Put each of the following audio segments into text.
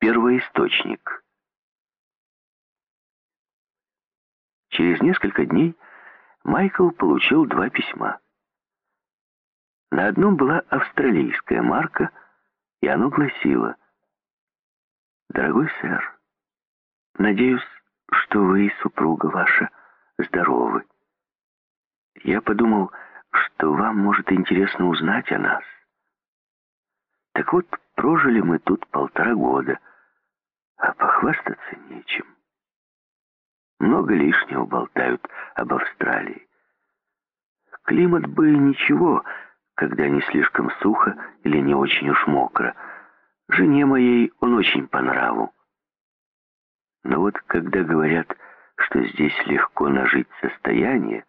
Первоисточник. Через несколько дней Майкл получил два письма. На одном была австралийская марка, и оно гласило «Дорогой сэр, надеюсь, что вы и супруга ваша здоровы. Я подумал, что вам может интересно узнать о нас. Так вот, прожили мы тут полтора года, а похвастаться нечем. Много лишнего болтают об Австралии. Климат бы ничего, когда не слишком сухо или не очень уж мокро. Жене моей он очень по нраву. Но вот когда говорят, что здесь легко нажить состояние,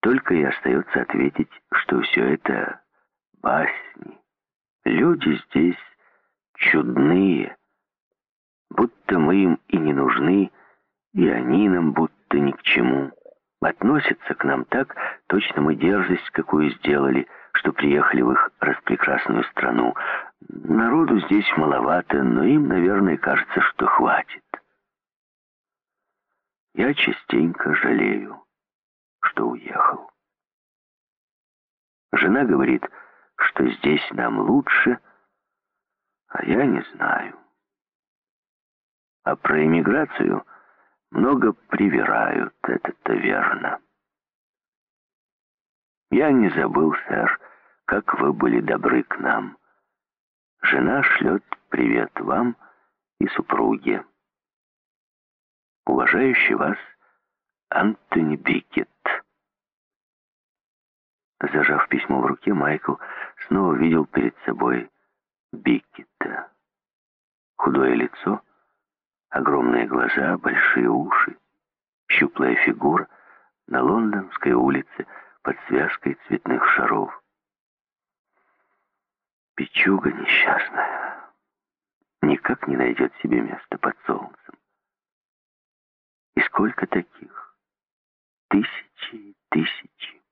только и остается ответить, что все это басни. Люди здесь чудные, будто мы им и не нужны, и они нам будто ни к чему. Относятся к нам так, точно мы дерзость какую сделали, что приехали в их распрекрасную страну. Народу здесь маловато, но им, наверное, кажется, что хватит. Я частенько жалею, что уехал. Жена говорит, что здесь нам лучше, а я не знаю. А про эмиграцию много привирают, это-то верно. Я не забыл, сэр, как вы были добры к нам. Жена шлет привет вам и супруге. Уважающий вас Антони Бикет. Зажав письмо в руке, Майкл снова видел перед собой Бикета. Худое лицо, огромные глаза, большие уши, щуплая фигура на лондонской улице под связкой цветных шаров. Печуга несчастная никак не найдет себе места под солнцем. И сколько таких? Тысячи и тысячи.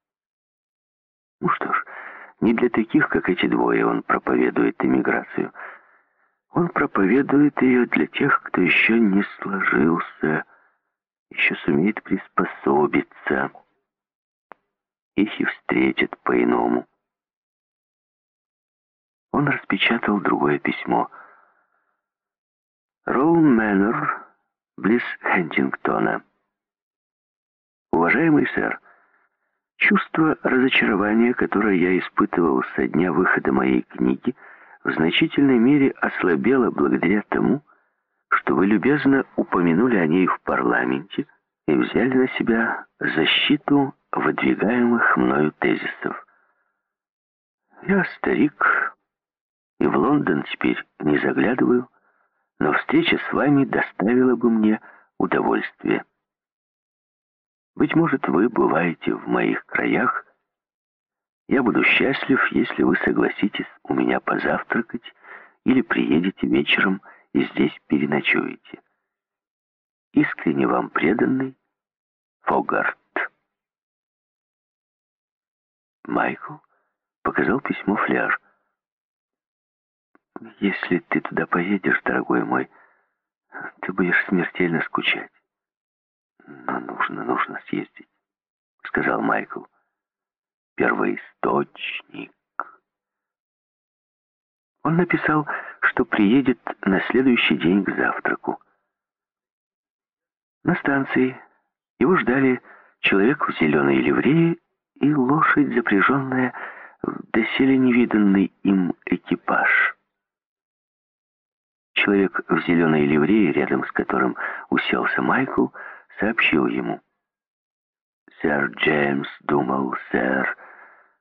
Ну что ж, не для таких, как эти двое, он проповедует эмиграцию. Он проповедует ее для тех, кто еще не сложился, еще сумеет приспособиться. Их и встретят по-иному. Он распечатал другое письмо. Роу Мэннер, близ Хентингтона. Уважаемый сэр, Чувство разочарования, которое я испытывал со дня выхода моей книги, в значительной мере ослабело благодаря тому, что вы любезно упомянули о ней в парламенте и взяли на себя защиту выдвигаемых мною тезисов. Я старик и в Лондон теперь не заглядываю, но встреча с вами доставила бы мне удовольствие. Быть может, вы бываете в моих краях. Я буду счастлив, если вы согласитесь у меня позавтракать или приедете вечером и здесь переночуете. Искренне вам преданный Фогарт. Майкл показал письмо Фляж. «Если ты туда поедешь, дорогой мой, ты будешь смертельно скучать. «Но нужно, нужно съездить», — сказал Майкл. «Первоисточник». Он написал, что приедет на следующий день к завтраку. На станции его ждали человек в зеленой ливрее и лошадь, запряженная в доселе невиданный им экипаж. Человек в зеленой ливрее, рядом с которым уселся Майкл, — сообщил ему. «Сэр Джеймс думал, сэр,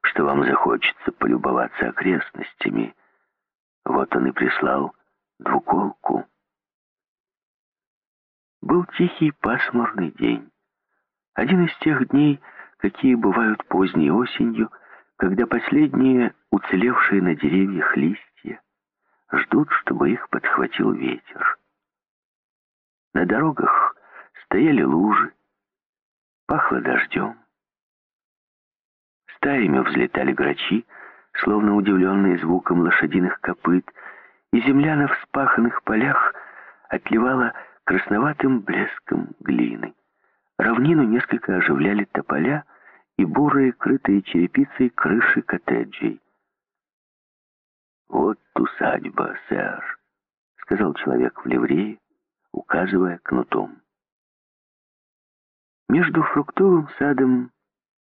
что вам захочется полюбоваться окрестностями. Вот он и прислал двуколку». Был тихий пасмурный день. Один из тех дней, какие бывают поздней осенью, когда последние уцелевшие на деревьях листья ждут, чтобы их подхватил ветер. На дорогах Стояли лужи, пахло дождем. Стаями взлетали грачи, словно удивленные звуком лошадиных копыт, и земля на вспаханных полях отливала красноватым блеском глины. Равнину несколько оживляли тополя и бурые, крытые черепицей крыши коттеджей. «Вот усадьба, сэр», — сказал человек в ливрее, указывая кнутом. Между фруктовым садом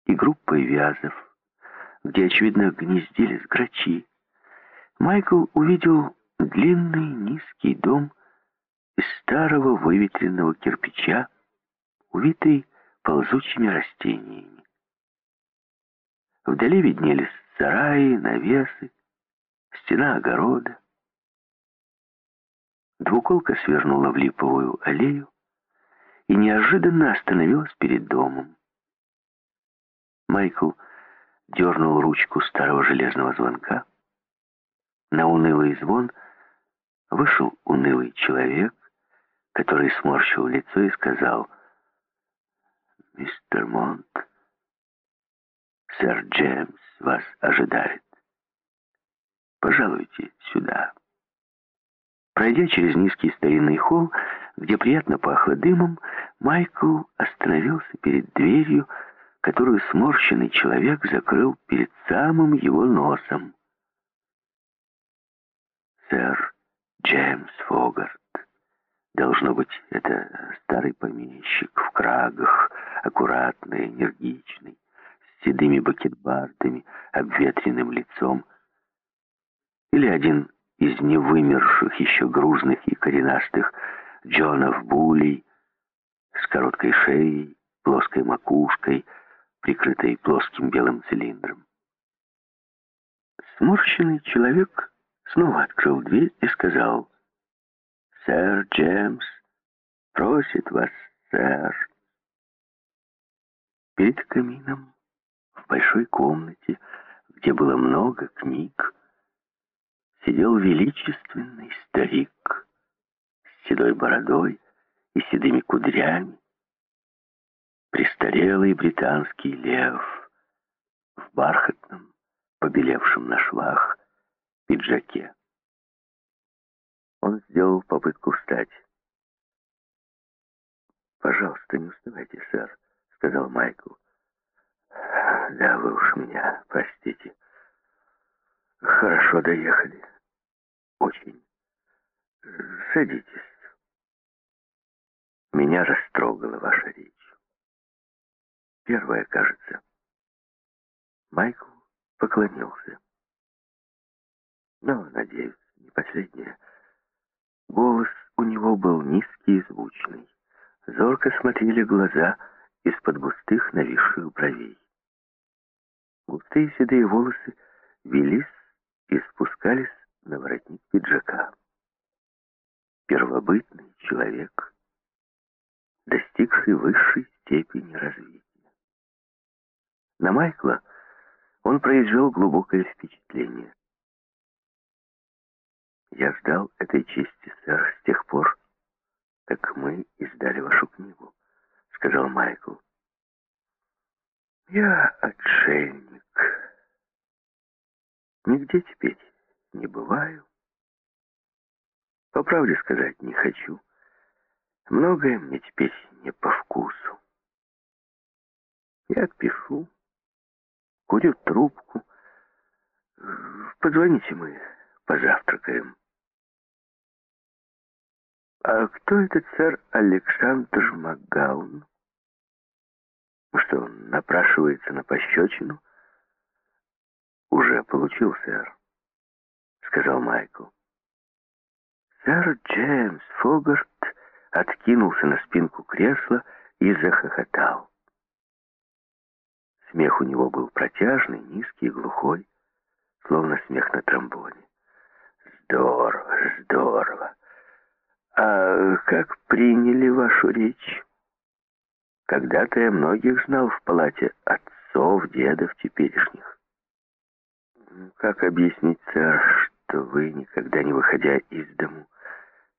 и группой вязов, где, очевидно, гнездились грачи, Майкл увидел длинный низкий дом из старого выветренного кирпича, увитый ползучими растениями. Вдали виднелись сараи, навесы, стена огорода. Двуколка свернула в липовую аллею и неожиданно остановилась перед домом. Майкл дернул ручку старого железного звонка. На унылый звон вышел унылый человек, который сморщил лицо и сказал «Мистер Монт, сэр Джеймс вас ожидает. Пожалуйте сюда». Пройдя через низкий старинный холл, где приятно пахло дымом, Майкл остановился перед дверью, которую сморщенный человек закрыл перед самым его носом. Сэр Джеймс Фогарт. Должно быть, это старый помещик в крагах, аккуратный, энергичный, с седыми бакетбардами, обветренным лицом. Или один из невымерших еще грузных и коренастых Джонов Булей с короткой шеей, плоской макушкой, прикрытой плоским белым цилиндром. Сморщенный человек снова открыл дверь и сказал, «Сэр Джеймс просит вас, сэр». Перед камином, в большой комнате, где было много книг, сидел величественный старик с седой бородой и седыми кудрями, престарелый британский лев в бархатном, побелевшем на швах, пиджаке. Он сделал попытку встать. «Пожалуйста, не уставайте, сэр», — сказал Майкл. «Да, вы уж меня простите. Хорошо доехали. Очень. Садитесь. Меня растрогала ваша речь. Первая, кажется. Майкл поклонился. Но, надеюсь, не последняя. Голос у него был низкий и звучный. Зорко смотрели глаза из-под густых нависших бровей. Густые седые волосы велись и спускались на воротник пиджака. Первобытный человек, достигший высшей степени развития. На Майкла он произвел глубокое впечатление. Я ждал этой чести, сэр, с тех пор, как мы издали вашу книгу, сказал Майкл. Я отшельник. Нигде теперь не бываю. По правде сказать не хочу. Многое мне теперь не по вкусу. Я пишу, курю трубку. Позвоните мы, позавтракаем. А кто этот сэр Александр Макгаун? Что, он напрашивается на пощечину? Уже получил, сэр, сказал Майкл. Сэр Джеймс Фогарт откинулся на спинку кресла и захохотал. Смех у него был протяжный, низкий глухой, словно смех на тромбоне. Здорово, здорово. «А как приняли вашу речь?» «Когда-то я многих знал в палате отцов, дедов теперешних». «Как объяснить, сэр, что вы, никогда не выходя из дому,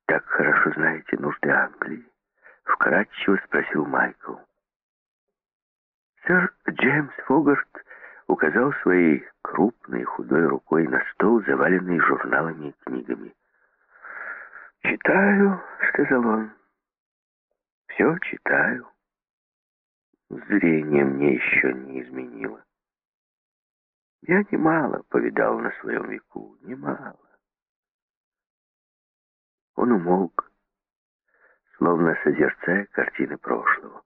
так хорошо знаете нужды Англии?» Вкратчиво спросил Майкл. Сэр Джеймс Фогарт указал своей крупной худой рукой на стол, заваленный журналами и книгами. «Читаю», — сказал он. «Все читаю. Зрение мне еще не изменило. Я немало повидал на своем веку, немало. Он умолк, словно созерцая картины прошлого.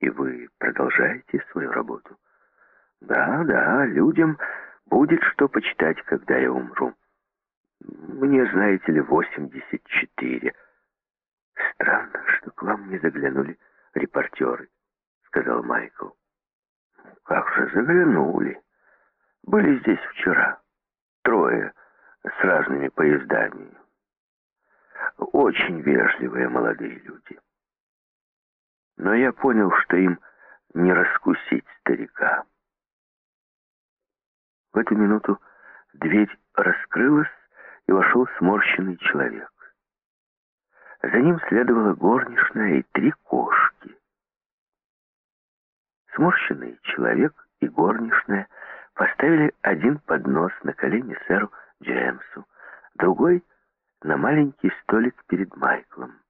И вы продолжаете свою работу? Да, да, людям будет что почитать, когда я умру. Мне, знаете ли, 84. Странно, что к вам не заглянули репортеры, сказал Майкл. Как же заглянули? Были здесь вчера. Трое с разными поездами. Очень вежливые молодые люди. Но я понял, что им не раскусить старика. В эту минуту дверь раскрылась, и вошел сморщенный человек. За ним следовала горничная и три кошки. Сморщенный человек и горничная поставили один поднос на колени сэру Джеймсу, другой — на маленький столик перед Майклом.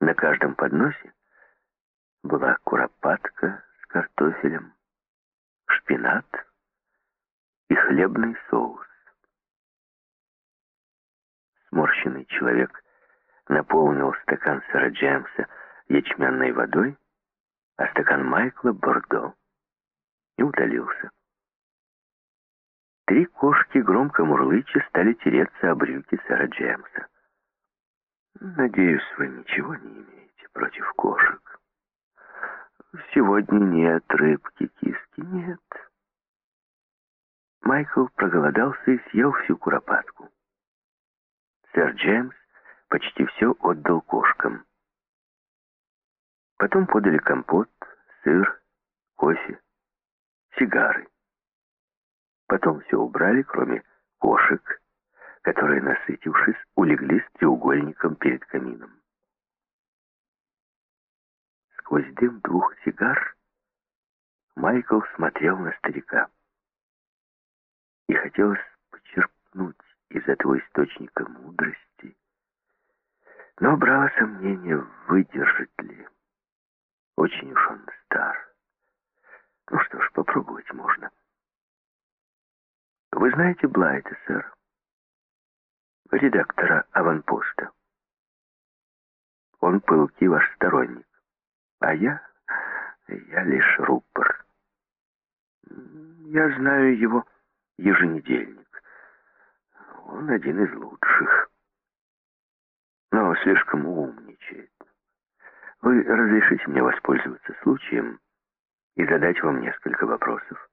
На каждом подносе была куропатка с картофелем, шпинат и хлебный соус. Сморщенный человек наполнил стакан сэра Джеймса ячменной водой, а стакан Майкла — бордо, и удалился. Три кошки, громко мурлыча, стали тереться о брюки сэра Джеймса. «Надеюсь, вы ничего не имеете против кошек. Сегодня нет рыбки, киски нет». Майкл проголодался и съел всю куропатку. Сэр Джеймс почти все отдал кошкам. Потом подали компот, сыр, кофе, сигары. Потом все убрали, кроме кошек, которые, насытившись, улеглись треугольником перед камином. Сквозь дым двух сигар Майкл смотрел на старика. И хотелось почерпнуть из этого источника мудрости, но брало сомнение, выдержит ли. Очень уж он стар. Ну что ж, попробовать можно. Вы знаете Блайта, сэр? Редактора «Аванпоста». Он пылкий ваш сторонник. А я... я лишь рупор. Я знаю его еженедельник. Он один из лучших. Но слишком умничает. Вы разрешите мне воспользоваться случаем и задать вам несколько вопросов,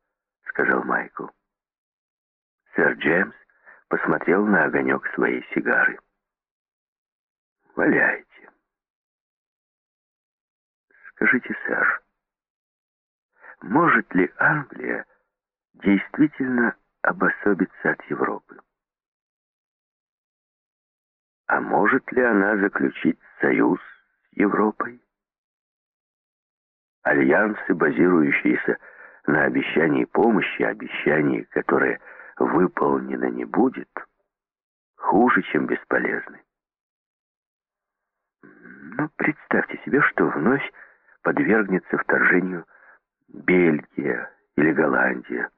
сказал Майкл. Сэр Джеймс посмотрел на огонек своей сигары. «Валяйте». «Скажите, сэр, может ли Англия действительно обособиться от Европы? А может ли она заключить союз с Европой? Альянсы, базирующиеся на обещании помощи, обещании, которое выполнено не будет, хуже, чем бесполезны. Но представьте себе, что вновь подвергнется вторжению Бельгия или Голландия.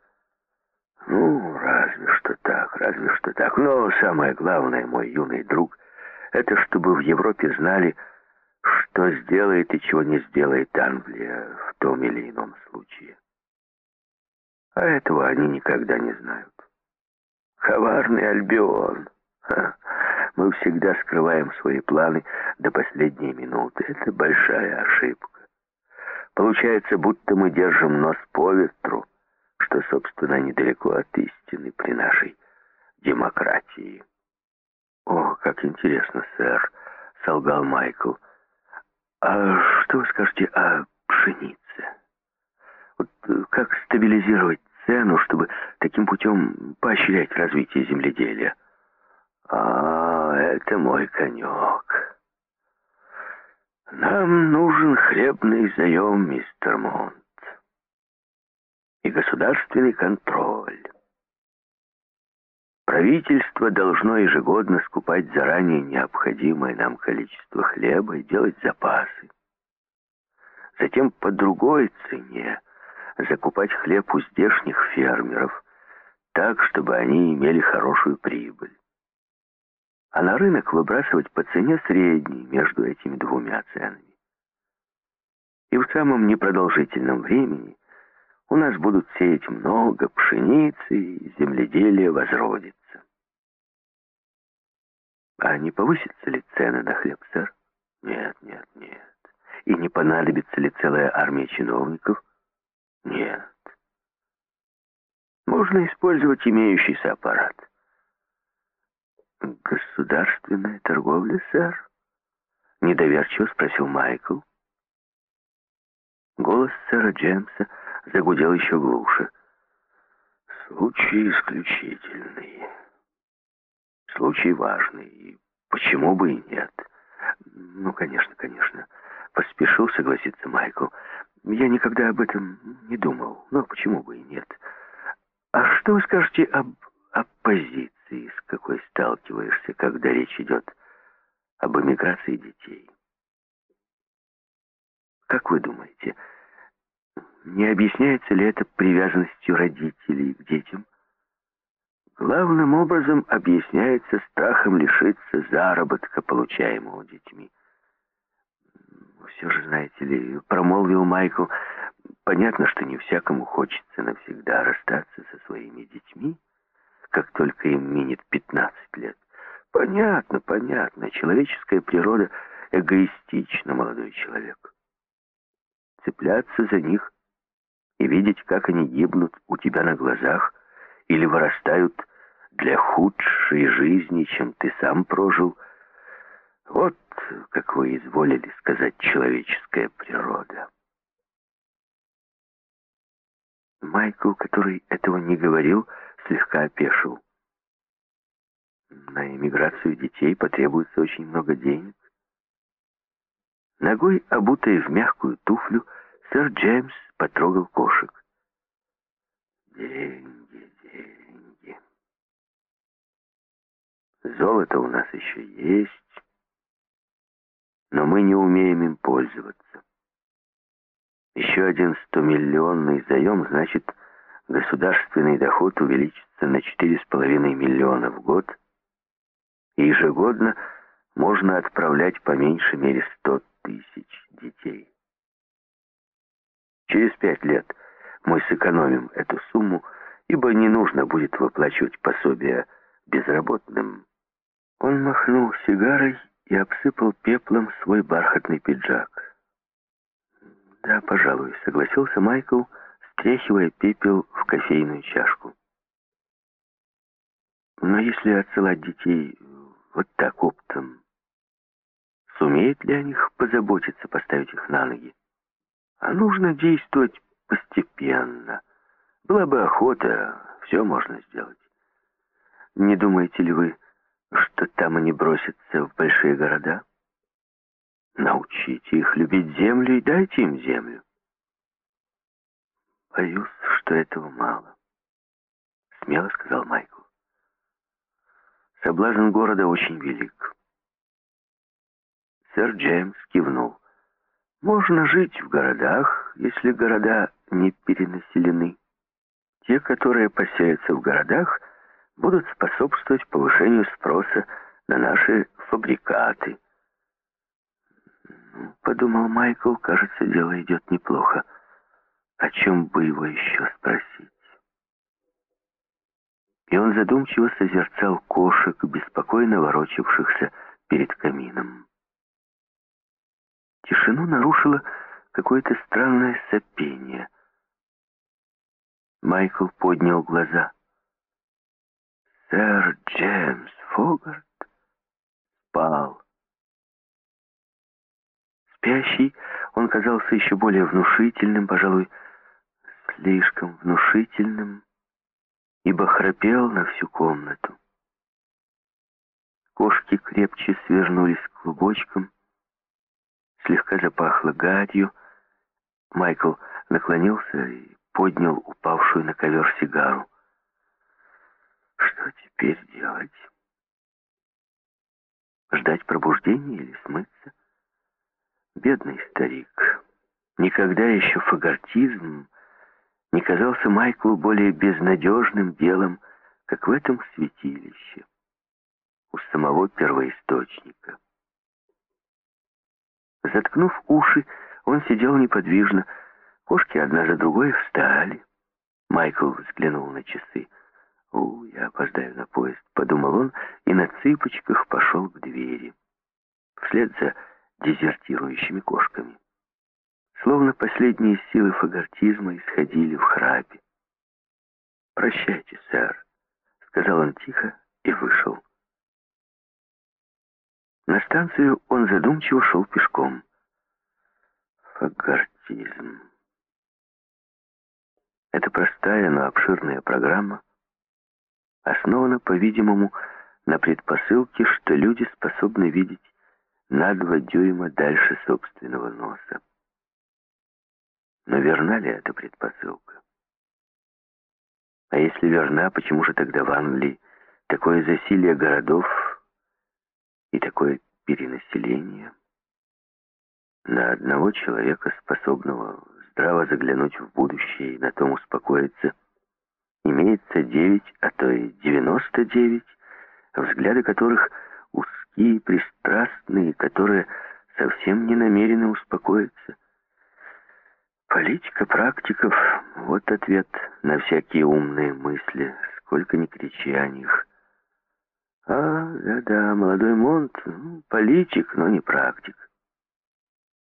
Ну, разве что так, разве что так. Но самое главное, мой юный друг, это чтобы в Европе знали, что сделает и чего не сделает Англия в том или ином случае. А этого они никогда не знают. Коварный Альбион. Мы всегда скрываем свои планы до последней минуты. Это большая ошибка. Получается, будто мы держим нос по ветру, что, собственно, недалеко от истины при нашей демократии. «О, как интересно, сэр», — солгал Майкл. «А что вы скажете о пшенице? Вот как стабилизировать цену, чтобы таким путем поощрять развитие земледелия. А, это мой конек. Нам нужен хлебный заем, мистер Монт. И государственный контроль. Правительство должно ежегодно скупать заранее необходимое нам количество хлеба и делать запасы. Затем по другой цене закупать хлеб у здешних фермеров, так, чтобы они имели хорошую прибыль. А на рынок выбрасывать по цене средней между этими двумя ценами. И в самом непродолжительном времени у нас будут сеять много пшеницы, и земледелие возродится. А не повысятся ли цены на хлеб, сэр? Нет, нет, нет. И не понадобится ли целая армия чиновников? Нет. Можно использовать имеющийся аппарат. Государственная торговля, сэр? Недоверчиво спросил Майкл. Голос сэра Джеймса загудел еще глуше. Случай исключительный. Случай важный. И почему бы и нет? Ну, конечно, конечно. Поспешил согласиться Майкл. Я никогда об этом не думал. Но почему бы и нет? А что вы скажете об оппозиции, сталкиваешься, когда речь идет об эмиграции детей? Как вы думаете, не объясняется ли это привязанностью родителей к детям? Главным образом объясняется страхом лишиться заработка, получаемого детьми. «Все же, знаете ли, — промолвил Майкл, — понятно, что не всякому хочется навсегда расстаться со своими детьми, как только им минет 15 лет. Понятно, понятно, человеческая природа эгоистична, молодой человек. Цепляться за них и видеть, как они гибнут у тебя на глазах или вырастают для худшей жизни, чем ты сам прожил — вот, как вы изволили сказать, человеческая природа. Майкл, который этого не говорил, слегка опешил. На эмиграцию детей потребуется очень много денег. Ногой, обутой в мягкую туфлю, сэр Джеймс потрогал кошек. Деньги, деньги. Золото у нас еще есть, но мы не умеем им пользоваться. Еще один стомиллионный заем, значит, государственный доход увеличится на 4,5 миллиона в год, и ежегодно можно отправлять по меньшей мере 100 тысяч детей. Через пять лет мы сэкономим эту сумму, ибо не нужно будет выплачивать пособия безработным. Он махнул сигарой и обсыпал пеплом свой бархатный пиджак. «Да, пожалуй», — согласился Майкл, стряхивая пепел в кофейную чашку. «Но если отсылать детей вот так оптом, сумеет ли о них позаботиться, поставить их на ноги? А нужно действовать постепенно. Была бы охота, все можно сделать. Не думаете ли вы, что там они бросятся в большие города. Научите их любить землю и дайте им землю. Боюсь, что этого мало, смело сказал Майкл. Соблазн города очень велик. Сэр Джеймс кивнул. Можно жить в городах, если города не перенаселены. Те, которые поселятся в городах, — будут способствовать повышению спроса на наши фабрикаты. Подумал Майкл, кажется, дело идет неплохо. О чем бы его еще спросить? И он задумчиво созерцал кошек, беспокойно ворочавшихся перед камином. Тишину нарушило какое-то странное сопение. Майкл поднял глаза — Сэр Джеймс Фогарт спал. Спящий, он казался еще более внушительным, пожалуй, слишком внушительным, ибо храпел на всю комнату. Кошки крепче свернулись клубочком, слегка запахло гадью. Майкл наклонился и поднял упавшую на ковер сигару. Что теперь? делать? Ждать пробуждения или смыться? Бедный старик. Никогда еще фагортизм не казался Майклу более безнадежным делом, как в этом святилище, у самого первоисточника. Заткнув уши, он сидел неподвижно. Кошки одна за другой встали. Майкл взглянул на часы. «У, я опоздаю на поезд», — подумал он, и на цыпочках пошел к двери. Вслед за дезертирующими кошками. Словно последние силы фагортизма исходили в храпе. «Прощайте, сэр», — сказал он тихо и вышел. На станцию он задумчиво шел пешком. Фагортизм. Это простая, но обширная программа основана, по-видимому, на предпосылке, что люди способны видеть на два дюйма дальше собственного носа. Но верна ли эта предпосылка? А если верна, почему же тогда в Англии такое засилие городов и такое перенаселение? На одного человека, способного здраво заглянуть в будущее и на том успокоиться, имеется девять, а то и девяносто девять, взгляды которых узкие, пристрастные, которые совсем не намерены успокоиться. Политика практиков — вот ответ на всякие умные мысли, сколько ни кричи о них. А, да-да, молодой Монт, ну, политик, но не практик.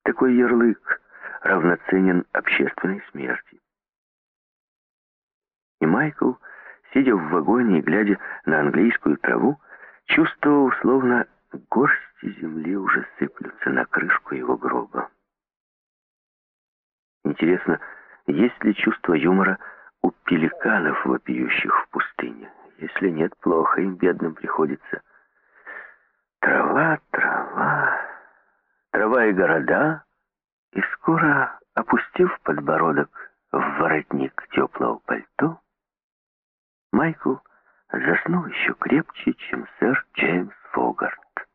Такой ярлык равноценен общественной смерти. И Майкл, сидя в вагоне и глядя на английскую траву, чувствовал, словно горсти земли уже сыплются на крышку его гроба. Интересно, есть ли чувство юмора у пеликанов, вопиющих в пустыне? Если нет, плохо им, бедным, приходится. Трава, трава, трава и города, и скоро, опустив подбородок в воротник теплого пальто, Майкл заснул еще крепче, чем сэр Джеймс Фогарт.